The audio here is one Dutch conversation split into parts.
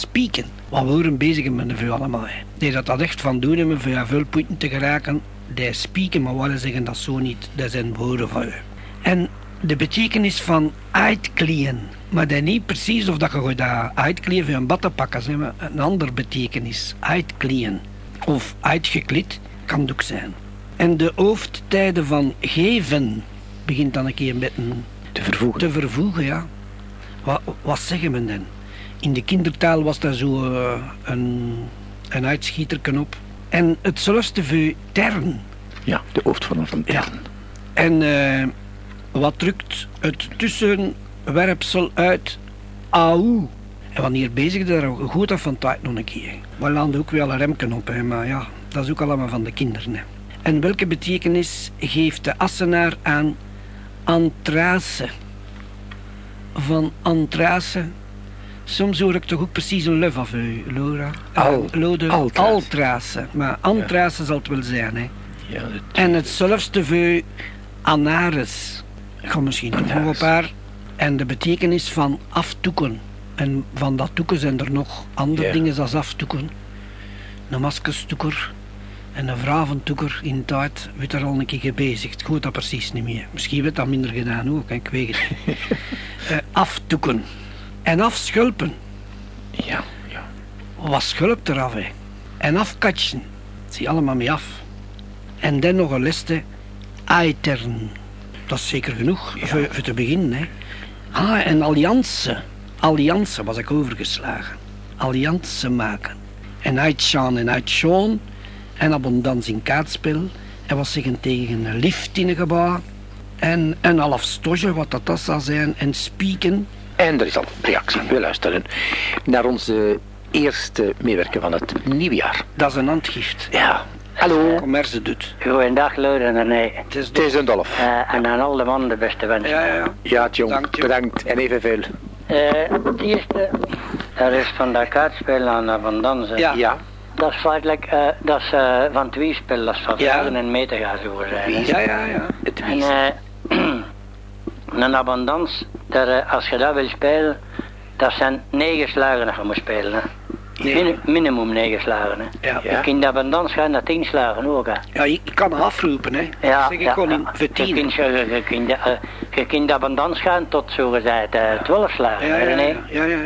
spieken. Wat we waren bezig met de vuur allemaal. Hè. Die dat dat echt van doen hebben voor veel punten te geraken. Die spieken, maar willen zeggen dat zo niet. Dat zijn woorden van u. En de betekenis van uitkleden. Maar dat niet precies of dat je dat uitkleden voor een bad te pakken. Zeg maar een andere betekenis. Uitkleden. Of uitgekleed kan het ook zijn. En de hoofdtijden van geven begint dan een keer met een Te vervoegen. te vervoegen, ja. Wat, wat zeggen we dan? In de kindertaal was daar zo eh, een, een uitschieterken op. En hetzelfde voor tern. Ja, de hoofdvorm van Ja. tern. En eh, wat drukt het tussenwerpsel uit au? En wanneer bezig daar goed af van tijd nog een keer. We landen ook wel een remken op, hè, maar ja, dat is ook allemaal van de kinderen. Hè. En welke betekenis geeft de Assenaar aan antrace? Van antrace. Soms hoor ik toch ook precies een luf af u, Laura. Eh, Al- Lode, altrace. altrace. Maar antrace zal het wel zijn, hè. Ja, En hetzelfde voor anaris. Ik ga misschien nog op haar. En de betekenis van aftoeken. En van dat toeken zijn er nog andere Ja. dingen als aftoeken. Een maskestoeker en een vraventoeker in tijd werd er al een keer gebezigd. Ik weet dat precies niet meer. Misschien werd dat minder gedaan ook, ik weet het niet. Eh, aftoeken. En afschulpen. ja, ja. Wat schulpt eraf, hè? En afkatsen. Zie allemaal mee af. En dan nog een liste. Eitern. Dat is zeker genoeg voor, voor te beginnen, hè. Ah, en alliantie. Alliantie was ik overgeslagen. Alliantie maken. En uitschaan en uitschaan. En abondans in kaartspel. En wat zeggen tegen een lift in een gebouw. En een half stosje, wat dat, dat zal zijn. En spieken. En er is al reactie. We luisteren naar onze eerste meewerker van het nieuwjaar. Dat is een handgift. Ja. Hallo. Commerce doet. Goeiedag, Loden en nee. Het is Het is een dolf. Eh, en aan al de mannen de beste wensen. Ja, ja, ja. Ja, Tjong. Dank je. Bedankt. En evenveel. Eh, het eerste, dat is van dat kaartspel aan uh, van dansen. Ja. Ja. Dat is feitelijk, eh, dat is van het wiespel, dat is van Ja. en meter gaan zo zijn. hè. Ja, ja, ja. Het En wies. eh, een abondans, dat, eh, als je dat wil spelen, dat zijn negen slagen dat je moet spelen. Hè. Min- minimum negen slagen. Hè. Ja. Ja. Je kunt abondans gaan naar tien slagen ook. Hè. Ja, je je kan afroepen, hè. Ja, zeg ik ja, gewoon in ja. voor Je tien. kunt, je, je, kunt, eh, je kunt gaan tot zogezegd eh twaalf slagen. Ja, ja, hè, ja, nee? ja, ja,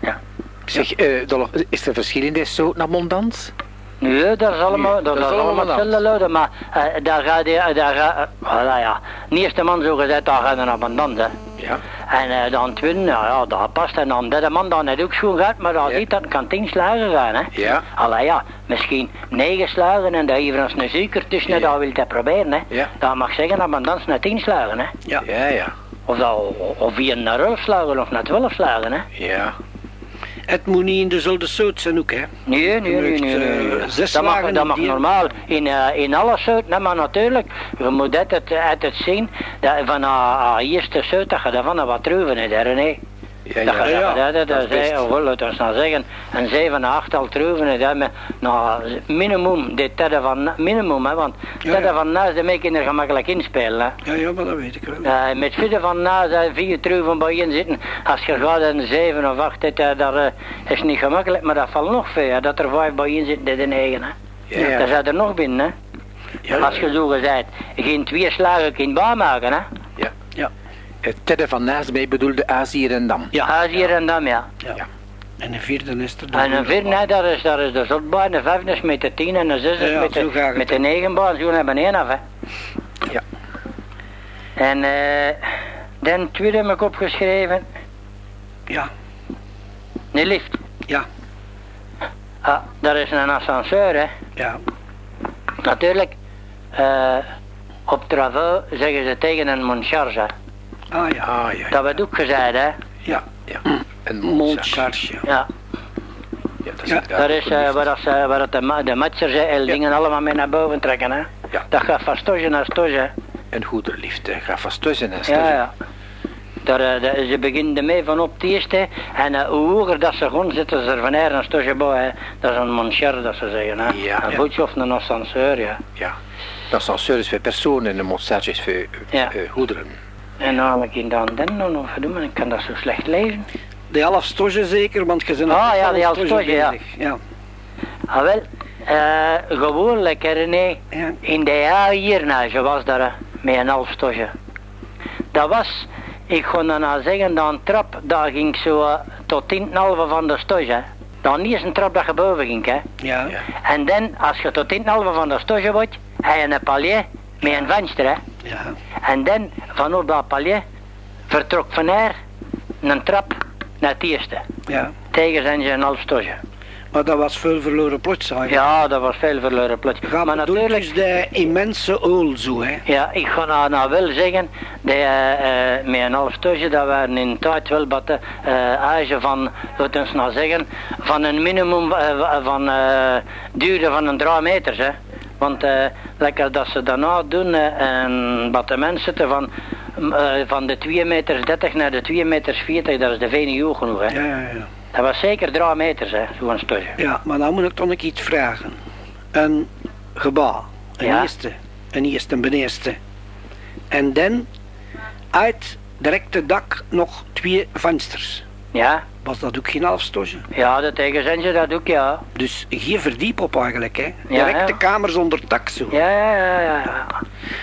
ja. Zeg, eh Dolf, is er verschil in deze soort naar Mondans? Nee, dat is allemaal, dat, dat is allemaal hetzelfde luiden, maar eh, daar gaat je, daar gaat, voilà, ja. De eerste man zo gezegd, daar gaat een abondant, hè. Ja. En eh, dan tweede, ja, ja, dat past. En dan de derde man, dan net ook schoon gaat, maar Ja. ziet dat kan tien slagen gaan, hè. Ja. Allee, ja, misschien negen slagen en daar even als een suiker tussen, dat wil je proberen, hè. Ja. Dan mag zeggen, abondant naar tien slagen, hè. Ja. Ja, ja. Of, dat, of via naar elf slagen of naar twaalf slagen, hè. Ja. Het moet niet in dezelfde soort zijn ook, hè. Nee, nee, nee, nee. nee, nee. eh, zes dat mag, dat mag normaal in, eh, in alle soorten, hè, maar natuurlijk, je moet altijd, uit het zien dat van de eerste soort dat je daarvan wat troeven hebt, hè, nee. Ja, Dat ja. je ja. dat, dat, Dat dat, dat, oh, laten we nou zeggen, een 7 à 8 al troeven hebt, hè, met, nou, minimum, dit tijden van, minimum, hè, want tijden ja. van naast, de ik er gemakkelijk inspelen, hè. Ja, ja, maar dat weet ik wel. Eh, met vier van na zijn vier troeven bij je zitten. Als je gaat een zeven of acht, dit, eh, dat eh, is niet gemakkelijk, maar dat valt nog veel. hè, Dat er vijf bij je zitten, dit in eigen. Hè. Ja, ja. Daar zit er nog binnen. Hè. Ja, Als je zo gezegd geen twee slagen kunt maken. Hè. Ja. Het tedde van naast mij bedoelde Azië en Dam. Ja. Azië en Dam, ja. Ja. Ja. En een vierde is er. En een vierde, hè, dat is, dat is de zotbaan, de vijfde is met de tien en de zesde Ja, is ja, met, de, met de negen baan, zo naar beneden af. Hè. Ja. En eh dan tweede heb ik opgeschreven, Ja, de lift. ja, Ah, dat is een ascenseur, hè. ja. Natuurlijk, eh, op travaux zeggen ze tegen een moncharge. Ah ja. Ah, ja. Dat werd ook gezegd, hè. Ja. ja. Een Mondcharge. Ja, Ja, dat is Ja, inderdaad dat is een eh, lift. waar, dat, ze- waar dat de, ma- de matchers en Ja. dingen allemaal mee naar boven trekken, hè. Ja. Dat gaat van stosje naar stosje. Een goede lift, hè. Ga vast tussen en Ja, ja. Daar, eh, de- ze beginnen ermee van op het eerste. En eh, hoe hoger dat ze gaan, zitten ze er van her een bij. Dat is een monchar, dat ze zeggen. Hè. Ja. Een Ja. voetje of een ascenseur, ja. Ja. De ascenseur is voor personen en de montage is voor eh, Ja. eh, goederen. En namelijk in dan den nog nog doen, maar ik kan dat zo slecht lezen. De half stoge zeker, want je bent Ah, ja, met die half stoge stoge, ja. ja. Ah, wel, eh, gewoonlijk, hè, René, Ja. in de jaar hierna, je was daar eh, met een half stosje. Dat was, ik kon dan nou zeggen, dat een trap, daar ging zo eh, tot in het halve van de stosje. hè. Dan niet eens een trap dat je boven ging, hè. Ja. En dan, als je tot in het halve van de stosje wordt, heb je een palier met een venster, hè. Ja. En dan, vanaf dat palier, vertrok van haar een trap naar het eerste. ja. Tegen zijn ze een half stosje. Maar dat was veel verloren plots eigenlijk. Ja, dat was veel verloren plots. Maar natuurlijk, de immense ool zo, hè. ja, ik ga nou, nou wel zeggen, dat, eh, eh, met een half stosje, dat waren in tijd wel wat eh eisen van, laten we nou zeggen, van een minimum eh, van eh duurde van een drie meters, hè. Want eh, lekker dat ze daarna doen, eh, en wat de mensen zitten van, eh, van de 2 meters 30 naar de 2 meters 40, dat is de VNU genoeg, hè. Ja, ja, ja. Dat was zeker drie meters, hè, zo'n stosje. Ja, maar dan moet ik toch nog iets vragen. Een gebouw, een Ja. eerste, een eerste, een beneerste. En dan uit direct het dak nog twee vensters. Ja, Was dat ook geen halfstosje? ja, dat tegen ze dat ook, ja. Dus geen verdiep op eigenlijk, hè? Ja, Direct ja. de kamer zonder dak zo. Ja, ja, ja, ja. ja.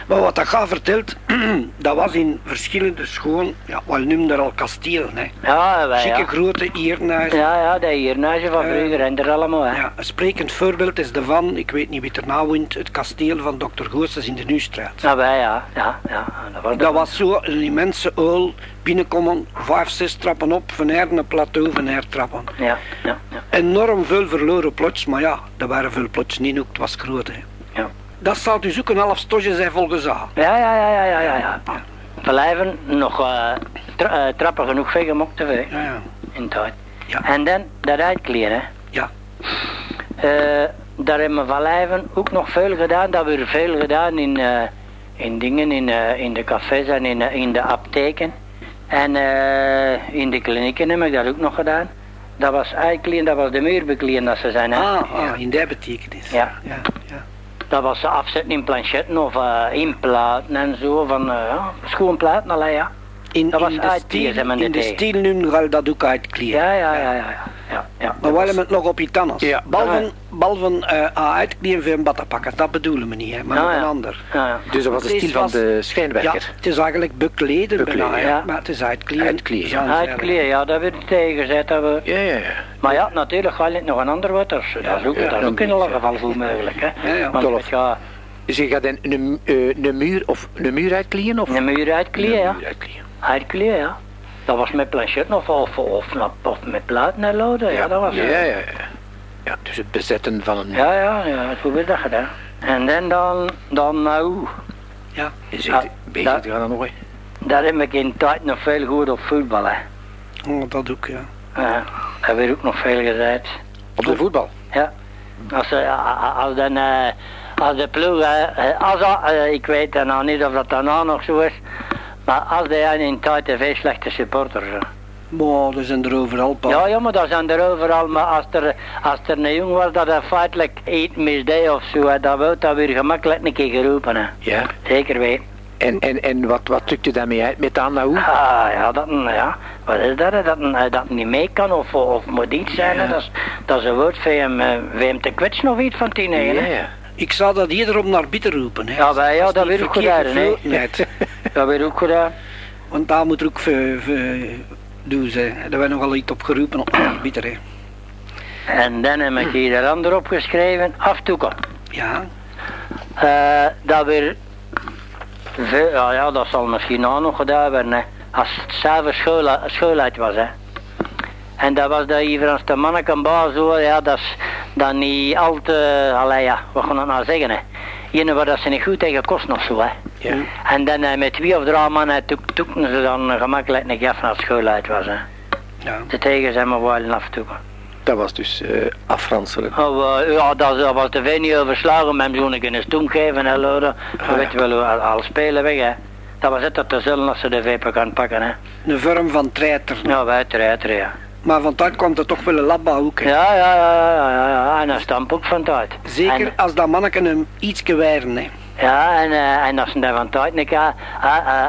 Maar wat dat gaat vertelt, dat was in verschillende schoon, ja, wat noemde er al kasteel, hè? Ja, wij, Chique grote hiernaast. Ja, ja, dat hiernaasje van Eh, vroeger en er allemaal, hè. Ja, een sprekend voorbeeld is de van, ik weet niet wie er nou woont, het kasteel van dokter Goossens in de Nieuwstraat. Ja, wij, ja, ja, ja. Dat was, Dat was zo een immense ool, binnenkomen, vijf, zes trappen op, van her een plateau, van her trappen. Ja, ja, ja. Enorm veel verloren plots, maar ja, er waren veel plots niet ook, het was groot hè. Ja. Dat zou dus ook een half stosje zijn volgens haar. Ja, ja, ja, ja, ja, ja, ja. Nog tra- eh, trappen genoeg vegen mocht te veel, Ja, ja. in tijd. Ja. En dan dat uitkleden, hè. Ja. Eh, daar hebben we van Lijven ook nog veel gedaan. Dat we veel gedaan in, in dingen, in, in de cafés en in, in de apteken. En eh, in de klinieken heb ik dat ook nog gedaan. Dat was uitkleden, dat was de muurbekleden dat ze zijn. Hè? Ah, ah, in die betekenis. Ja. ja, ja. Dat was ze afzetten in planchetten of eh, in platen en zo. Van uh, ja, schoenplaten alleen, ja. In, Dat was in de stiel, in de stiel nu dat ook uitkleden. Ja, ja, ja, ja. ja, ja, ja. Maar we hebben het nog op je tannes. Ja. Behalve, behalve eh, uitkleden voor een baddenpakken, dat bedoelen we niet, hè, maar Ja, nog een ja. ander. Ja, ja. Dus dat was de stil van de Ja, schijnwerker. het is eigenlijk bekleden, Bekleden, bijna, hè, ja. maar het is uitkleden. Uitkleden, ja. Zoals we Uitkleden, ja, dat werd tegengezet. Dat we... Ja, ja, ja. Maar ja, natuurlijk wel nog een ander woord. Dat is, dat is ook, ja, dat is ook in alle geval goed mogelijk. Hè. Ja, ja. Want Dus je gaat een, een, eh, een muur of een muur uitkleden of? een muur uitkleden, ja. Muur uitkleden. Uitkleden, ja. Dat was met planchetten of, of, of, of met en loden. Ja, dat was ja, ja, ja. Ja, dus het bezetten van een... Ja, ja, ja, hoe werd dat gedaan? En dan, dan, dan nou, Ja. Je zegt, Ja, bezig dat- te gaan dan nog, daar heb ik in tijd nog veel goed op voetbal, hè. Oh, dat ook, ja. Ja, daar werd ook nog veel gezegd. Op de voetbal. Ja. Als, eh, als, dan, eh, als de ploeg, eh, als, ik weet dan nou niet of dat daarna nog zo is, maar als de in tijd te veel slechte supporters. Maar er zijn er overal pa. Ja, ja, maar dat zijn er overal, maar als er, als er een jong was dat hij feitelijk iets misdeed of zo, dan wordt dat weer gemakkelijk een keer geroepen. Hè. Ja. Zeker weten. En, en, en wat, wat drukt u daarmee uit met aan nou? Ah, ja, dat, een- ja, wat is dat? Dat een- hij dat niet mee kan of, of moet iets zijn. Dat, is, dat is een woord voor hem, eh, voor hem te kwetsen of iets van tien? Ja, ja. Ik zou dat ieder om naar bitter roepen. Hè. Ja, wij, ja, dat ik verkeerd gedaan, hè. Dat werd ook gedaan. Want daar moet er ook doen ze. Daar hebben we nogal iets op geroepen op naar bitter. Hè. En dan heb ik hier een ander opgeschreven, aftoeken. Ja, Eh, dat weer, veel, ja, ja, dat zal misschien ook nog gedaan worden, hè. als het s'avonds school, schooluit was. Hè. En dat was dat hier als de manneken baas zo, ja, dat is dan niet al te, allee, ja, wat gaan we nou zeggen, hè. Ene waar dat ze niet goed tegen kosten of zo, hè. Ja. En dan eh, met twee of drie mannen toek- toekten ze dan gemakkelijk een gaf naar school uit was, hè. ja. De tegen zijn maar wel aftoeken. Dat was dus eh afranselen. Oh, eh, ja, dat, dat was de veel niet overslagen, hem zo'n kunnen stoem geven en loden. Ah, Je weet wel, hoe al, al spelen weg, hè. Dat was het dat te zullen als ze de vepen kan pakken, hè. Een vorm van treiter. Ja, wij treiteren, ja. Maar van tijd kwam er toch wel een labba ook. hè. Ja, ja, ja, ja, ja, ja. En een stamp ook van tijd. Zeker En- als dat manneken hem ietske waren. Hè. Ja, en, eh, en als ze daar van tijd een keer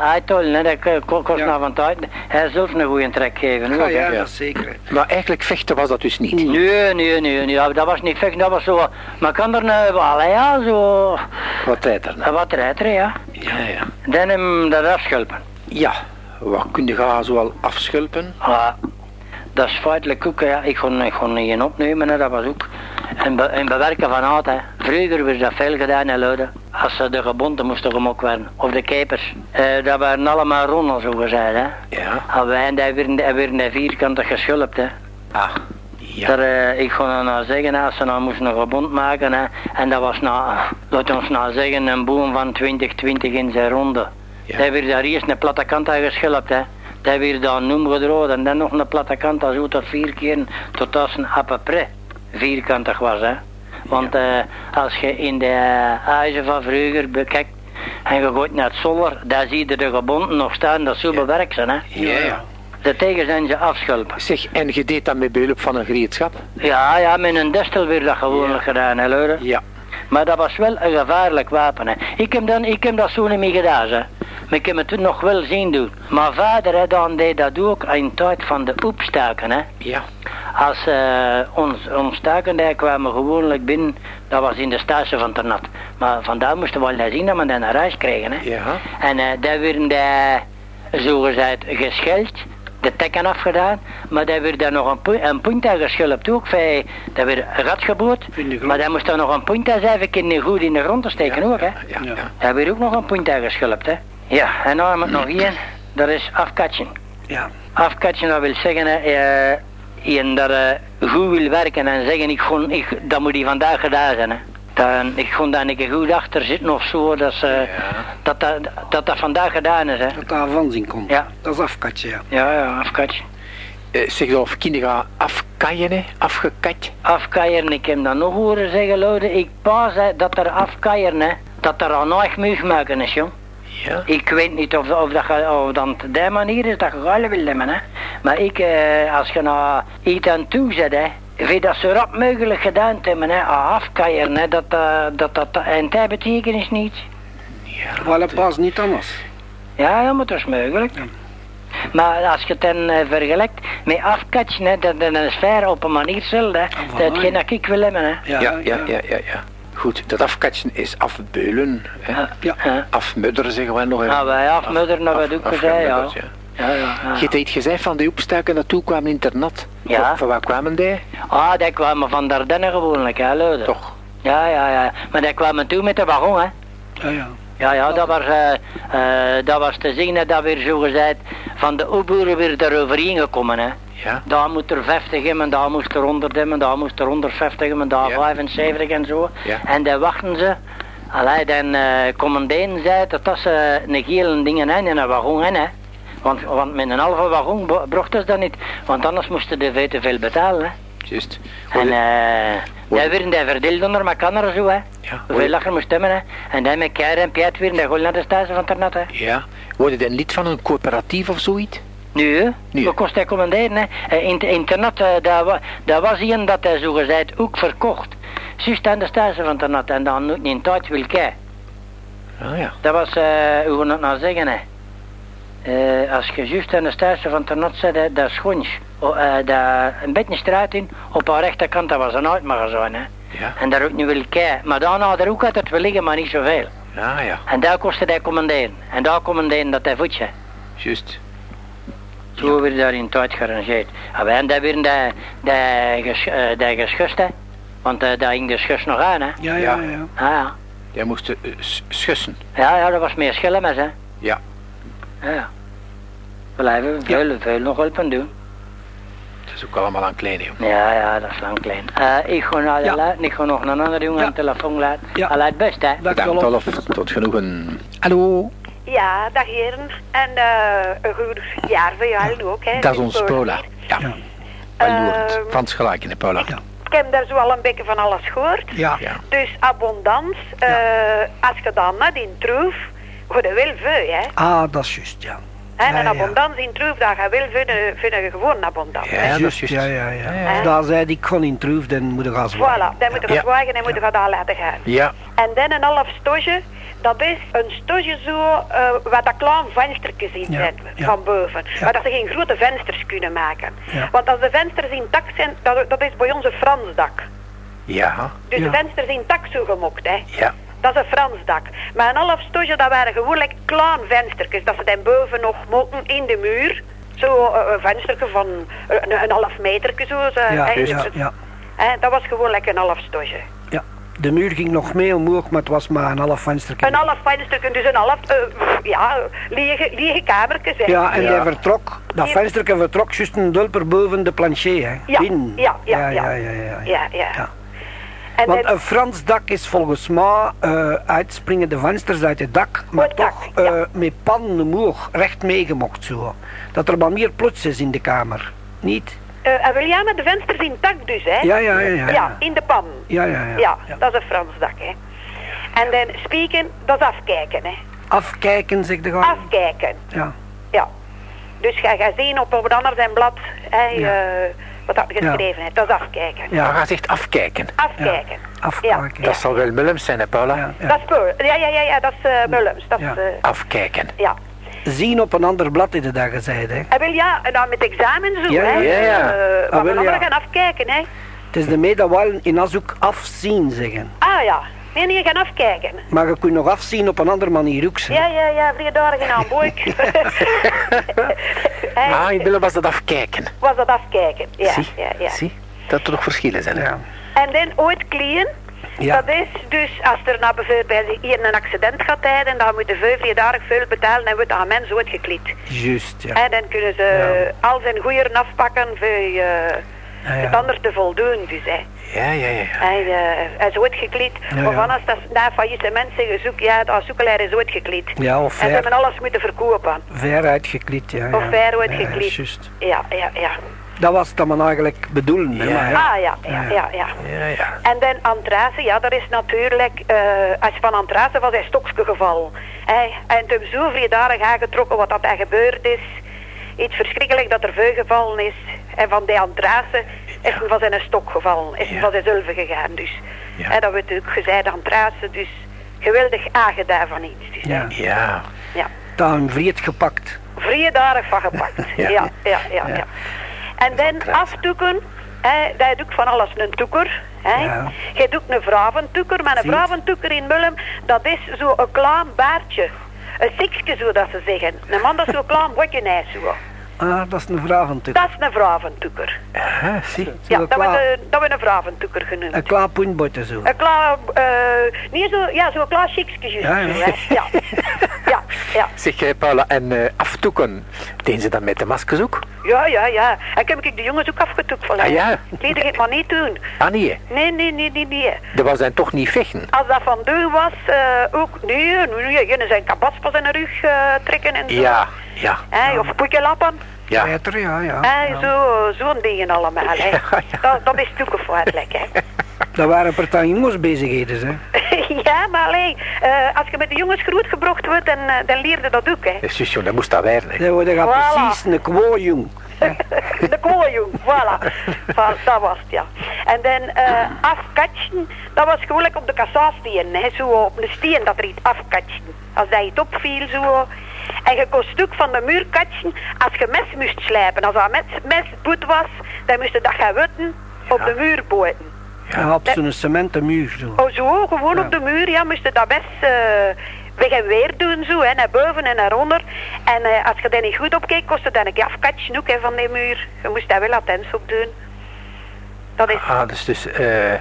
uittollen, dat ko- kost Ja. nou van tijd. Hij zelf een goede trek geven. Hè. ja, ja. dat zeker. Maar eigenlijk vechten was dat dus niet. Nee, nee, nee, nee, dat was niet vechten, dat was zo, maar kan er nou wel, ja, zo, Wat er nou? wat rijdt er, ja. Ja, ja. Dan hem dat afschulpen. Ja, wat kun je gaan zoal afschulpen? Ja, dat is feitelijk ook, ja. Ik kon, ik kon geen opnemen, hè, dat was ook. En, be, en bewerken van oud, hè. Vroeger werd dat veel gedaan in Luiden. Als ze de gebonden moesten gemokt werden, of de kapers. Eh, dat waren allemaal ronden, zo gezegd, hè. Ja. En wij, en die werden, die werden vierkantig geschulpt, hè. Ah, ja. Dat, eh, ik kon nou zeggen, als ze nou moesten een gebond maken, hè, en dat was nou, laat ons nou zeggen, een boom van 20, 20 in zijn ronde. Ja. Die werd daar eerst een platte kant aan geschilpt, hè. Die werd dan noemgedroogd en dan nog een platte kant, zo tot vier keer, tot als een près vierkantig was, hè. Want eh, als je in de huizen van vroeger bekijkt, en je gooit naar het zolder, daar zie je de gebonden nog staan, dat zo bewerkt zijn, hè. Ja, ja. De tegen zijn ze afschulpen. Zeg, en je deed dat met behulp van een gereedschap? Ja, ja, met een destel werd dat gewoonlijk gedaan, hè, Leuren. Ja. Maar dat was wel een gevaarlijk wapen, hè. Ik heb, dan, ik heb dat zo niet meer gedaan, hè. Maar ik heb het toen nog wel zien doen. Maar vader, hè, dan deed dat ook in tijd van de opstaken, hè. Ja. Als eh, ons, ons staken kwamen gewoonlijk binnen, dat was in de stage van Ternat. Maar vandaar moesten we wel zien dat we dan naar huis kregen, hè. Ja. En eh daar werden daar, zogezegd, gescheld, de tekken afgedaan, maar daar werd daar nog een, pu- een punt aan geschulpt ook. Vij, daar werd een gat geboord, maar daar moest er nog een punt aan zijn, even in goed in de grond te steken ook, hè. Ja, ja. Daar werd ook nog een punt aan geschulpt, hè. Ja, en hebben we nog één, dat is afkatchen. Ja. Afkatchen, dat wil zeggen, iemand dat eh, goed wil werken en zeggen, ik gewoon, ik, dat moet die vandaag gedaan zijn, hè. Dan, ik gewoon daar een goed achter zitten of zo, dat, ze, Ja. dat, dat, dat dat vandaag gedaan is, hè. Dat daar komt. Ja. Dat is afkatje, ja. Ja, ja, afkatje. Eh, zeg je of kinderen gaan afkajen, hè? afgekat? Afkeieren, ik heb dat nog horen zeggen, Lode. Ik pas hè, dat er hè, dat er al nooit muug maken is, jong. Ja. Ik weet niet of, of, dat, of dat op die manier is dat je geil wil hebben, hè. Maar ik, eh, als je nou iets aan toe zet, hè, vind dat zo rap mogelijk gedaan te hebben, hè. Ah, Afkeieren, hè, dat, eh, dat, dat, en dat betekenis niet. Wel, pas niet anders. Ja, ja, maar dat is mogelijk. Maar als je het dan eh, vergelijkt met afkatchen, hè, dat, dat is ver op een manier hè. van Dat is mij. geen dat ik wil hebben, hè. Ja, ja, ja, ja, ja. Goed, dat afkatsen is afbeulen. Hè? Ja. Ja. Afmudderen zeggen wij nog. hè. Nou, wij afmudderen, dat Af- ook gezegd, ja. Ja. Ja. Je hebt iets gezegd van die opstaken dat toe kwamen in internat. Ja. Van, van waar kwamen die? Ah, die kwamen van Dardenne gewoonlijk, hè. Toch? Ja, ja, ja. Maar die kwamen toe met de wagon, hè. Ja, ja. Ja, ja, dat was, eh, eh, dat was te zien, dat weer zo gezegd, van de oeboeren weer eroverheen gekomen, hè. Ja. Daar moet er 50 in, en daar moest er 100 in, en daar moest er 150 in, en daar Ja. 75 en zo. Ja. En dan wachten ze. Allee, dan uh, commanderen zei dat dat ze een gele dingen in in een wagon in, hè. Want, want met een halve wagon brachten ze dat niet, want anders moesten ze veel te veel betalen, hè. Juist. En eh, die werden die verdeeld onder elkaar zo, hè. Ja. Hoeveel lacher moest hebben, hè. En dan met Keir en Piet weer, die naar de stage van Ternat, hè. Ja. Worden dan lid van een coöperatief of zoiets? Nu, hè. Nu. Wat kost hij commanderen, hè. Eh, In, internet, eh, dat, wa- dat was iemand dat hij zo gezegd ook verkocht. Juist aan de stage van Ternat en dan niet in tijd wil kijken. Ah ja. Dat was, eh, hoe we het nou zeggen, hè. Eh, als je juist aan de stage van Ternat zit, dat schons, oh, eh, dat, een beetje straat in, op haar rechterkant, dat was een uitmagazijn, hè. Ja. En daar ook niet wil kijken. Maar daarna had er ook altijd wel liggen, maar niet zoveel. Ah ja. En daar kostte hij commanderen. En daar commanderen dat hij voetje. Juist. Zo werd daar in tijd gerangeerd. En wij daar weer de, de, ges, de geschust, hè. Want eh, daar ging de schus nog aan, hè. Ja, ja, Ja. ja. ja. Ah, ja. Jij moest schussen. Ja, ja, dat was meer schillemmes, hè. Ja. Ja, ja. We blijven veel, veel nog helpen doen. Dat is ook allemaal aan jongen. Ja, ja, dat is lang klein. Eh, ik ga naar de Ja. luid, ik ga nog een andere jongen Ja. aan de telefoon laten. Ja. Al het best, hè. Dolf. Olaf. Tot genoegen. Hallo. Ja, dag heren. En eh, een goed jaar voor jou ook, hè. Dat is ons. Paula. Ja. Ja. Ehm, Loerend. Frans gelijk in de Paula. Ja. Ik heb daar zo al een beetje van alles gehoord. Ja. Ja. Dus abondant, eh, als je dan net in troef, goed wel veel, hè. Ah, dat is juist, ja. En een Ja, ja. abondans in troef, dat je wil, vinden, vinden je gewoon een abondans. Ja, hè. dat is Juist, ja, ja, ja. Ja, ja. Daar zei die, ik kon in troef, dan moet je gaan zwaaien. Voilà, dan moet je gaan Ja. zwagen en moet je gaan daar laten gaan. Ja, En dan een half stosje, dat is een stosje zo, eh waar dat klein venstertjes in Ja, zijn, ja. van boven. Ja. Maar dat ze geen grote vensters kunnen maken. Ja. Want als de vensters intact zijn, dat, dat is bij ons een Frans dak. ja, Dus Ja. de vensters intact zo gemokt, hè. ja. Dat is een Frans dak. Maar een half stosje, dat waren gewoon like klein venstertjes. Dat ze dan boven nog mochten in de muur. Zo eh, een venstertje van eh, een, een half metertje zo. zo Ja, ja, ja, Hè, dat was gewoon like een half stosje. ja. De muur ging nog mee omhoog, maar het was maar een half venster. Een half venstertje, dus een half, eh, ja, lege, lege kamertjes. hè. Ja, en Ja. hij vertrok, dat Ja. venster vertrok juist een dulper boven de plancher, hè. Ja, Binnen. ja, ja, ja, ja. ja, ja, ja. Ja, ja. Ja. En Want een Frans dak is volgens mij eh uitspringende vensters uit het dak, maar het dak, toch ja. eh, met pannen omhoog, recht meegemokt zo. Dat er maar meer plots is in de kamer. Niet? en wil jij met de vensters intact dus, hè? Ja, ja, ja. Ja, Ja, in de pan. ja, ja. ja. Ja, Ja. dat is een Frans dak, hè. En dan spieken, dat is afkijken, hè. Afkijken, zeg de gang. Afkijken, Ja. ja. Dus ga gaat zien op een ander zijn blad, hè, Ja. eh, wat dat geschreven heeft. Dat is afkijken. Ja, ga zegt afkijken. Afkijken. Afkijken. Dat zal wel Willems zijn, hè, Paula? Ja, ja. Dat is. Ja, ja, ja, ja, dat is uh, Mullums. Dat Ja. is, eh, Afkijken. ja. Zien op een ander blad in de dag gezegd, hè. En wil ja, en dan met examen zo, Ja, hè. ja, ja. Eh, Ah, wel, ander ja. gaan afkijken, hè. Het is de we in Azuk afzien zeggen. Ah ja, nee, nee, gaan afkijken. Maar je kunt nog afzien op een andere manier ook, zeg. Ja, ja, ja, drie dagen aan boek. Hey, Ah, in Willem was dat afkijken. was dat afkijken, ja, Zie, ja, ja. zie. Dat er toch verschillen zijn? Ja. En dan ooit klien, Ja. dat is dus als er nou bijvoorbeeld hier een accident gaat rijden, dan moeten vijf, vier dagen veel betalen en wordt aan mensen ooit geklied. Juist, ja. En dan kunnen ze al zijn goeieren afpakken voor eh Ja, ja. het ander te voldoen, dus hè. Ja, ja, ja. Hij, uh, hij is ooit geklied. Ja, of anders, dat na faillissement zeggen zoek, ja, dat zoekelaar is ooit geklied. Ja, of En ze ver, hebben alles moeten verkopen. ver uitgeklied, ja. Of ja. ver ooit Ja. Ja, ja, ja. Dat was dan maar eigenlijk bedoelen. Ja, maar Ah, ja, ja, ja, ja. Ja, ja. En dan Antrace, ja, dat is natuurlijk, eh, als je van Antrace was hij stokje gevallen. Hè. En toen zo vredarig aangetrokken wat dat daar gebeurd is. Iets verschrikkelijk dat er veel gevallen is. En van die Antrace is hij van zijn stok gevallen. Is hij Ja. van zijn zulven gegaan, dus. Hè, dat wordt ook gezegd, Antrace, dus geweldig aangedaan van iets. Dus, Ja. Ja. ja. Dat een vreed gepakt. Vriedarig van gepakt. Ja. ja. Ja, ja, ja, Ja. En dan aftoeken, hè, dat doe ik van alles een toeker. Hè. Ja. Je doet een vrouwentoeker, maar een vrouwentoeker in Mullum, dat is zo een klein baardje. Een sikske, zo dat ze zeggen. Een man dat zo'n klein botje heeft, zo. Ah, dat is een natuurlijk. Dat is een vrouwentoeker. Ah, zie. Ja, dat wordt klaar- een, dat een vrouwentoeker genoemd. Een klaar zo. Een klaar, eh, nee, zo, ja, zo'n sikske, juist Ja, ja. ja. Ja, ja. Zeg, eh, Paula, en eh, aftoeken, deden ze dat met de maskers ook? Ja, ja, ja. En heb ik de jongens ook afgetoekt van Ah, ja? Nee, dat gaat maar niet doen. Ah, nee, hè. Nee, nee, nee, nee, nee. dat was dan toch niet vechten? Als dat van doen was, eh, ook, nee, nee, nee, je zijn kabas pas in de rug eh, trekken en zo. Ja, ja. Hè, of koekjelappen. Ja. Peter, ja, ja. Ja. zo, zo'n dingen allemaal. Hè. Ja, ja. Dat, dat is toegevaarlijk, hè. Dat waren partij jongensbezigheden, hè. ja, maar alleen, eh, als je met de jongens grootgebracht wordt, dan, eh, dan leer je dat ook, hè. Zus, jong, dat moest dat werden. hè. Dat gaat Voilà. precies een kwooijong. de kooijong, voilà. Dat was het, ja. En dan eh afkatsen, dat was gewoon op de kassasteen, hè, zo op een steen dat er iets afkatsen. Als dat iets opviel, zo. En je kon stuk van de muur katsen als je mes moest slijpen. Als dat mes, mes boet was, dan moest je dat gaan wutten op Ja. de muur boten. Ja, op zo'n cementen muur zo. Oh zo, gewoon Ja. op de muur, ja, moest je dat best eh, weg en weer doen, zo, hè, naar boven en naar onder. En eh, als je daar niet goed op keek, kostte dat een ook, hè, van die muur. Je moest daar wel attent op doen. Dat is, Ah, dus, dus eh,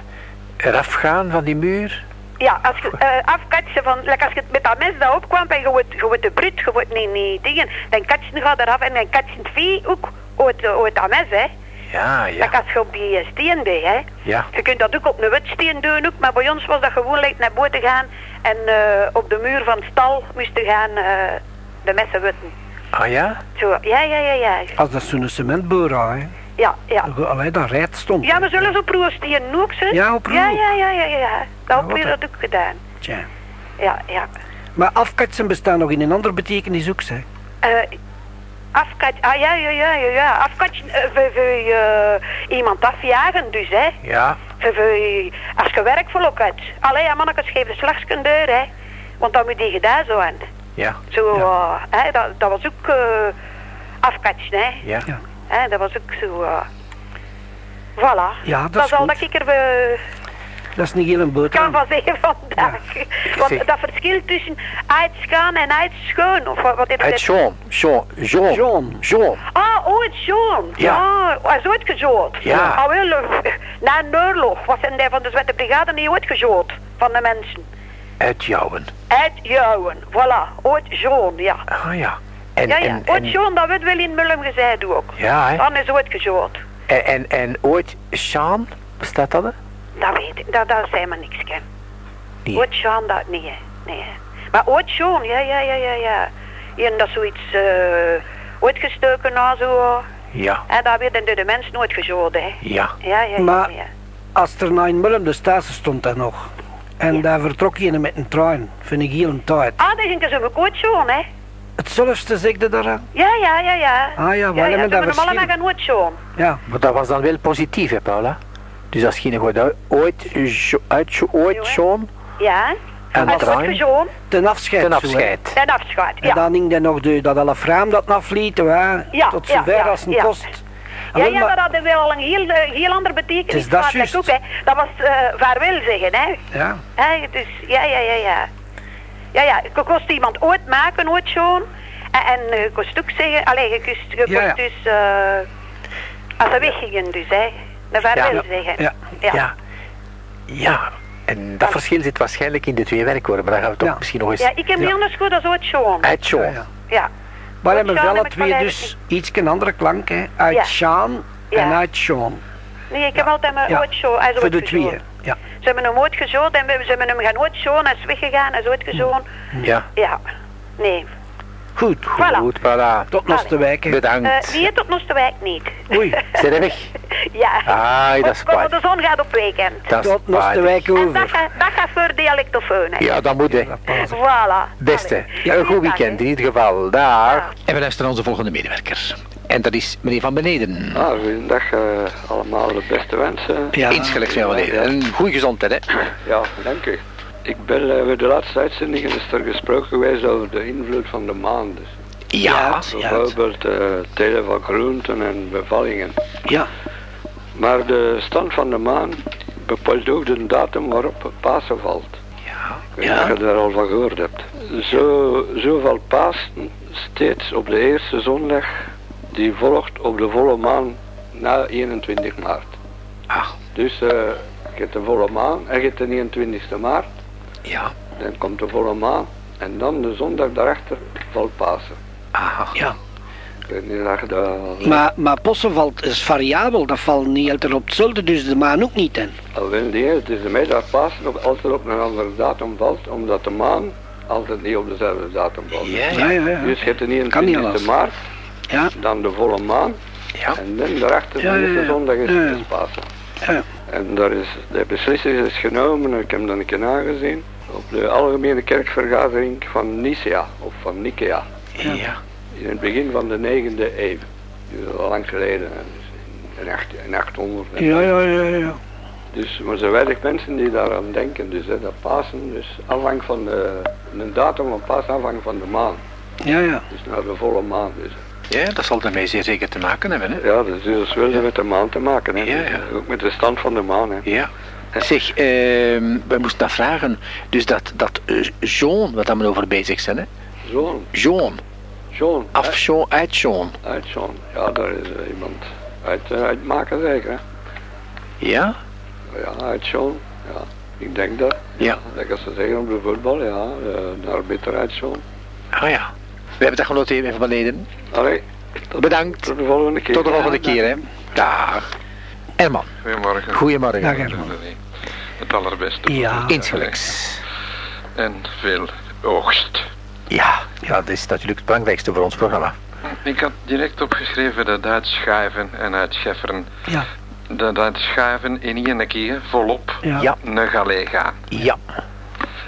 eraf gaan van die muur. ja, als je eh, afkatsen van, like als je met dat mes daar opkwam en je wordt, je wordt de brut, je wordt niet, niet dingen, dan katsen gaat eraf en dan katsen het vee ook uit, uit dat mes, hè. Ja, Dat ja. als je op die eh, steen deed, hè. Ja. Je kunt dat ook op een wetsteen doen, ook, maar bij ons was dat gewoon like, naar boven gaan en eh, op de muur van het stal moesten gaan eh, de messen wetten. Ah ja? Zo, ja, ja, ja, ja. Als dat zo'n cementboer hè. Ja, ja. Allee, dat rijdt stond. Ja, we zullen zo proostien ook, hè? Ja, op. Ja, ja, ja, ja, ja. Dat hebben we dat ook gedaan. Tja. Ja, ja. Maar afkatsen bestaan nog in een andere betekenis ook, hè. Eh, Afkat, ah ja, ja, ja, ja, ja. Afkatsen, eh, voor, voor eh, iemand afjagen dus, hè. Ja. Voor, voor, als je werk voor ook hebt. Allee, ja, mannetjes geven slagsken deur, hè. Want dan moet die gedaan zo aan. Ja. Zo, eh, hè, dat, dat was ook uh, afkatsen, hè. Ja. Ja. hè. Dat was ook zo, eh voilà. Ja, dat is is al dat ik er eh, Dat is niet heel een kan boterham. van zeggen vandaag. Want Zeg. dat verschil tussen uitschaan en uitschoon, of wat, wat heb je Uit Jean. Jean. Jean. Jean. Jean. Ah, ooit zoon. Ja. Ja, hij is ooit gezoot. Ja. Ah, wel, eh, na een oorlog was hij van de Zwarte Brigade niet ooit gezoot van de mensen. Uit Jouwen. Uit Jouwen, voilà. Ooit zoon, ja. Ah ja. En, Ja, ja. en, Ooit en, zoon, dat werd wel in Mullum gezegd ook. ja, hè. Dan is ooit gezoot. En, en, en ooit Sjaan, bestaat dat? hè? Dat weet ik, dat, dat zei maar niks, ken. Nee. Ooit zoon, dat, nee, hè. nee. hè. Maar ooit zoon, ja, ja, ja, ja, ja. En dat zoiets, eh, ooit gestoken na zo. Ja. En daar werden de, de mensen nooit gezoot, hè. Ja. Ja, ja, Maar- ja, ja. Als er nou in Mullum de station stond daar nog. En Ja. daar vertrok je met een trein. Vind ik heel een tijd. Ah, dat ging ze ook ooit zoon, hè. Hetzelfde zegde daaraan. Ja, ja, ja, ja. Ah ja, ja, wel ja, met ze dat hebben hem allemaal gaan. Ja. Maar dat was dan wel positief, hè, Paula? Dus als je nog ooit, ooit, uit, ooit? Jean Ja. en is gezoon Ten afscheid. ten zo, afscheid. en afscheid, En ja. dan hing er nog de, dat alle fraam dat afliet, hè, Ja, tot zover ja, als een ja. kost. Ja, ja, maar- dat had wel al een heel, eh, heel andere betekenis. Het is dat juist. ook, hè. Dat was eh vaarwel zeggen, hè. Ja, hè. Dus, ja, ja, ja, ja. Ja, ja, je kost iemand ooit maken, ooit zoon. En, en eh, je kost ook zeggen, allee, je kost, je Ja, kost ja. dus, eh als ze weggingen dus, hè. Een vaarwel Ja. zeggen. ja. Ja. Ja. En dat verschil zit waarschijnlijk in de twee werkwoorden, maar daar gaan we toch Ja. misschien nog eens... Ja, ik heb anders goed als ooit zoon. Uit ja, Jean. ja. Ja. Maar hebben wel ik twee dus iets een andere klank, hè. Uit Ja. Sjaan Ja. en uit Sean. Nee, ik heb altijd Ja. ooit zo. Voor de twee. Ja. Ze hebben hem ooit gezoond en we- ze hebben hem gaan ooit zoon. Hij is weggegaan, hij is ooit gezoond. Ja. Ja. Nee. Goed. Voilà. Goed, voilà. Tot nog te wijken. Bedankt. Eh nee, tot Nosterwijk niet. Oei. Zijn er weg? ja. Ah, dat is kwaad. De zon gaat op weekend. Dat is Tot kwaad. wijken En dat over. gaat, dat gaat voor dialectofoon. hè. Ja, dat moet, hè. Voilà. Beste. Allee. Een goed weekend in ieder geval. Dag. Ja. En we luisteren naar onze volgende medewerker. En dat is meneer Van Beneden. Ah, goedendag eh, allemaal, de beste wensen. Ja. Insgelijks meneer Van Beneden. Een goede gezondheid, hè. Ja, dank u. Ik ben eh, bij de laatste uitzendingen is er gesproken geweest over de invloed van de maan. Dus Ja. Ja. bijvoorbeeld eh telen van groenten en bevallingen. Ja. Maar de stand van de maan bepaalt ook de datum waarop Pasen valt. Ja. Ik weet niet of je daar al van gehoord hebt. Zo, zo valt Pasen steeds op de eerste zondag die volgt op de volle maan na 21 maart. Ah, Dus eh, je hebt de volle maan en je hebt de 21 maart. Ja. Dan komt de volle maan en dan de zondag daarachter valt Pasen. Aha. Ja. Ik weet niet of je dat al... Maar, maar Possenvalt is variabel. Dat valt niet altijd op hetzelfde, dus de maan ook niet. Hè. Al wel niet, het is de mij dat Pasen op, altijd op een andere datum valt, omdat de maan altijd niet op dezelfde datum valt. Ja, Ja, ja. Dus je hebt de Kan niet 21 anders. maart, Ja. dan de volle maan Ja. en dan daarachter Ja, de ja, eerste ja. zondag is, Ja, ja. is Pasen. Ja. En daar is, de beslissing is genomen, ik heb dat een keer nagezien, op de algemene kerkvergadering van Nicea, of van Nikea, Ja. in het begin van de 9e eeuw. Dus al lang geleden, dus in, acht- in 800. en Ja, ja, ja, ja. Dus, maar er zijn weinig mensen die daaraan denken, dus hè, dat Pasen, dus afhang van de, de datum van Pasen afhang van de maan. Ja, ja. Dus naar de volle maan. Dus. Ja, dat zal daarmee zeer zeker te maken hebben, hè. Ja, dus dat is wel met de maan te maken. Hè. Ja, Dus, ja. Ook met de stand van de maan. Hè. Ja. Zeg, ehm, we moesten dat vragen. Dus dat, dat eh, Jean, wat we over bezig zijn, hè. Zo'n, Jean. zo'n, Af Jean, uit Jean. uit zo'n. Ja, daar is eh, iemand uit, eh, uit maken zeker. Hè. Ja? Ja, uit zo'n. Ja, ik denk dat. Ja. Dat kan ze zeggen op de voetbal, ja. eh, naar beter uit zo'n. Ah ja. We hebben dat genoteerd even beneden. Allee, Bedankt. tot de volgende keer. Tot de volgende keer, hè. Dag. Herman, Goedemorgen. goedemorgen. Dag, Herman. Het allerbeste. Ja. Insgelijks. En veel oogst. Ja, ja, dat is natuurlijk het belangrijkste voor ons programma. Ik had direct opgeschreven dat uitschuiven en uitschefferen. Ja. Dat uitschuiven in één keer volop Ja. Ja. een galee gaan. Ja.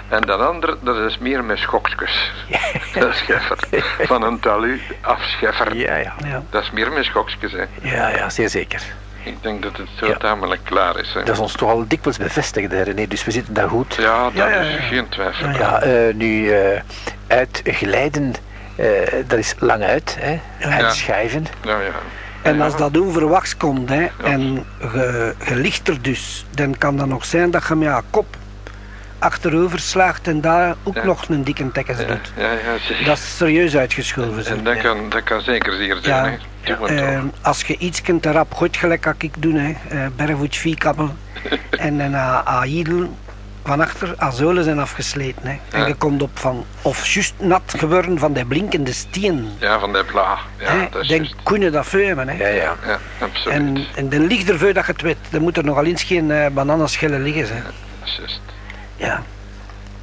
En dat andere, dat is meer met schokjes. Dat is scheffer. Van een talu afscheffer. Ja, ja. Ja. Dat is meer met schokjes, hè. Ja, ja, zeer zeker. Ik denk dat het zo Ja. tamelijk klaar is, hè. Dat is ons toch al dikwijls bevestigd, hè, René, dus we zitten daar goed. Ja, ja, is ja. geen twijfel. Ja, Ja, eh, nu eh, uitglijden, eh, dat is lang uit, hè. Uitschijven. Ja, ja. En als dat onverwachts komt hè, en je, je ligt er dus, dan kan dat nog zijn dat je met je kop achterover slaagt en daar ook Ja. nog een dikke tekkens Ja, doet. ja, ja, zeker. Dat is serieus uitgeschoven. En dat kan, dat kan zeker zeer zijn, Ja. Eh, toch. als je iets kunt te rap gooit, gelijk als ik doe, hè, eh bervoet viekappel en een aidel van achter, azolen zijn afgesleten. Hè. En Ja. je komt op van, of juist nat geworden van die blinkende steen. Ja, van de bla. Ja, dat is dan kun je dat veumen. Hè. Ja, ja. Ja, absoluut. En, en dan ligt er veel dat je het weet. Dan moet er nogal eens geen uh, bananenschillen liggen. Hè. Juist. Ja.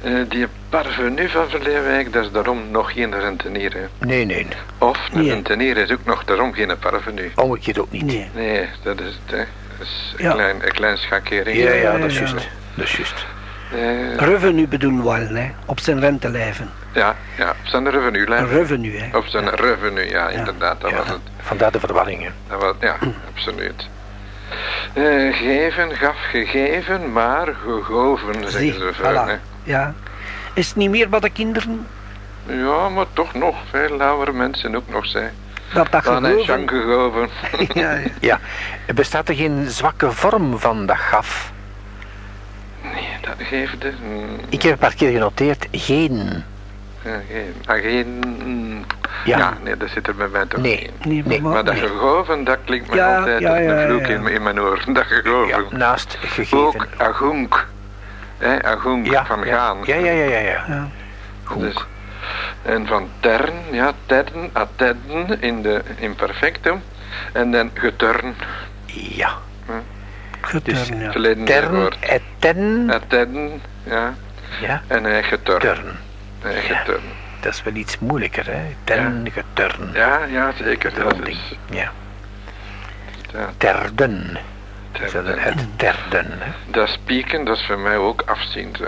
Eh, die parvenu van verleden week, dat is daarom nog geen rentenier. Hè. Nee, nee. Of een Nee. rentenier is ook nog daarom geen parvenu. Omgekeerd ook niet. Nee. Nee, dat is het. Hè. Dat is een, Ja. klein, een klein schakering. Ja, ja, dat is ja, juist. ja. Dat is juist. Eh, Revenue bedoelen we wel, hè. op zijn rentelijven. ja, ja, op zijn revenue Een revenue, hè. Op zijn revenue, ja, inderdaad. Dat Ja, was het. vandaar de verwarring, hè. Dat was, ja, absoluut. Eh, geven, gaf gegeven, maar gegoven, zeggen Zie, ze vaak. hè. voilà. Ja. Is het niet meer bij de kinderen? Ja, maar toch nog veel oudere mensen ook nog zijn. Dat dat Dan is Jean geloven... gegoven. Ja, ja. Ja, bestaat er geen zwakke vorm van dat gaf? Nee, dat geeft de... mm, Ik heb een paar keer genoteerd, geen. ja, geen, ah, geen... Ja. Ja. nee, dat zit er bij mij toch Nee. niet. Nee, Nee, maar, Maar dat nee. gegoven, dat klinkt me Ja, altijd ja, als ja, een vloek ja. In, in mijn oor. Dat Ja, gegoven. naast gegeven. ook agunk. Hè, agunk Ja, van ja. gaan. Ja, ja, ja, ja. ja. Ja. Dus, en van tern, ja, tedden, atedden in de imperfectum. En dan geturn, Ja. Geturn, Dus ja. verleden Tern, woord. etten, Atedden, ja. ja, En hij geturn. turn. Hij Ja. Dat is wel iets moeilijker, hè. Ten, geturn. Ja, ja, zeker. Dat is, Ja. Terden. Dat is terden. het terden, hè. Dat spieken, dat is voor mij ook afzien. Ze.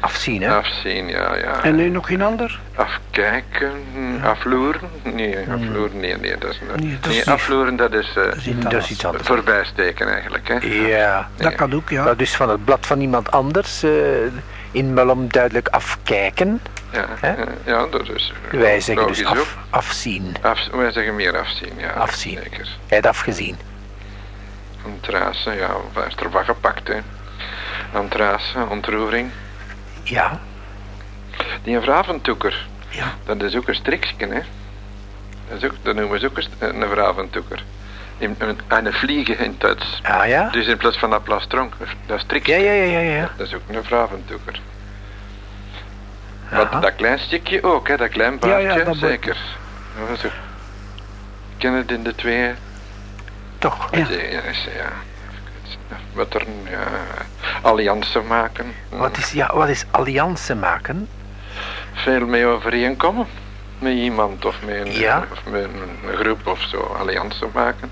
Afzien, hè. Afzien, ja, ja. En nu nog geen ander? Afkijken, afloeren? Nee, afloeren, nee, nee, dat is Nee, nee, dat is niet- afloeren, dat is, eh, Dat is iets Dat is anders. iets anders. voorbijsteken eigenlijk, hè. Ja. Dat kan ook, ja. Nou, dus van het blad van iemand anders eh, in Mellum duidelijk afkijken. Ja, ja, dat is eh, Wij zeggen dus afzien. Af, wij zeggen meer afzien, ja. Afzien. Zeker. Hij had afgezien. Antrace, ja, hij is er wat gepakt, hè. Antrace, ontroering. Ja. Die een vraventoeker, Ja. dat is ook een striksje, hè. Dat, is ook, dat noemen ze ook een, vraventoeker. In, een, een vliegen in het Duits. Ah ja? Dus in plaats van dat plastron, dat is striksje. Ja, ja, ja, ja. ja. Dat is ook een vraventoeker. Wat, dat klein stukje ook, hè, dat klein baardje, ja, zeker. Ja, dat ook- Ik ken het in de twee. Toch. Ja. Ja. ja. Wat er, ja, alliansen maken. Wat is, ja, wat is alliantie maken? Veel mee overeenkomen. Met iemand of met een, Ja. of met een, groep of zo, alliansen maken.